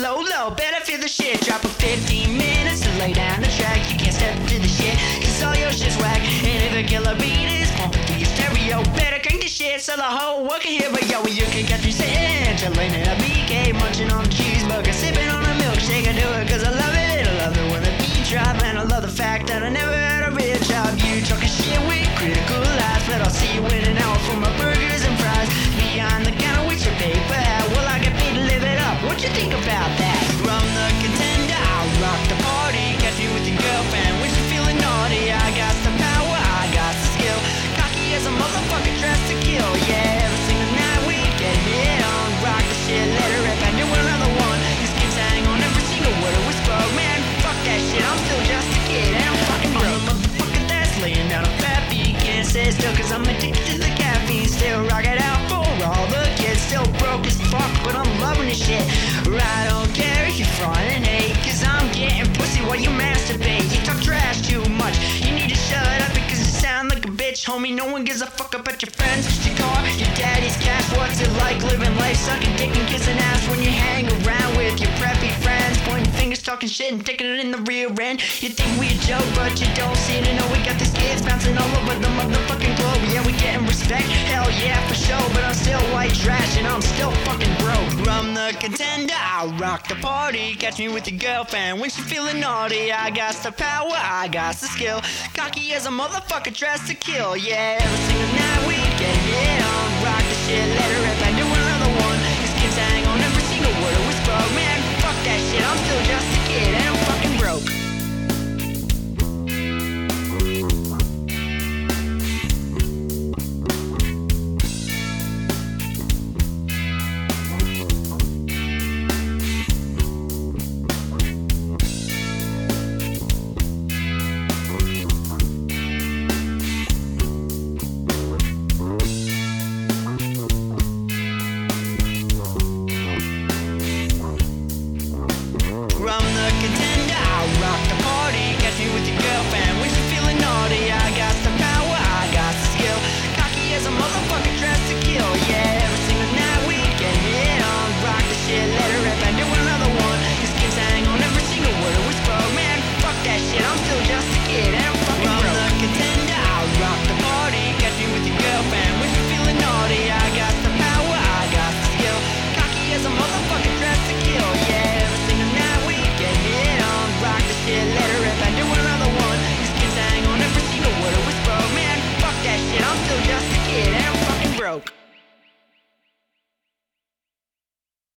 low, low. Better feel the shit. Drop a 15 minutes to lay down the track. You can't step to the shit, cause all your shit's whack. And if a killer beat is pumping through your stereo, better crank the shit so the whole world can hear. But yo, you can catch me sitting, chilling in a BK, munching on a cheeseburger, sipping on a milkshake. I do it cause I love it. Bitch, homie. No one gives a fuck about your friends, your car, your daddy's cash. What's it like living life, sucking dick and kissing ass when you hang around with your preppy friends, pointing fingers, talking shit, and taking it in the rear end? You think we a joke, but you don't seem to know we got these kids bouncing all over the motherfucking globe. Yeah, we getting respect, hell contender, I rock the party. Catch me with your girlfriend when she feeling naughty. I got the power, I got the skill. Cocky as a motherfucker, dressed to kill. Yeah, every single night we get hit on. Rock the shit, let her rip and do another one. These kids hang on every single word we spoke.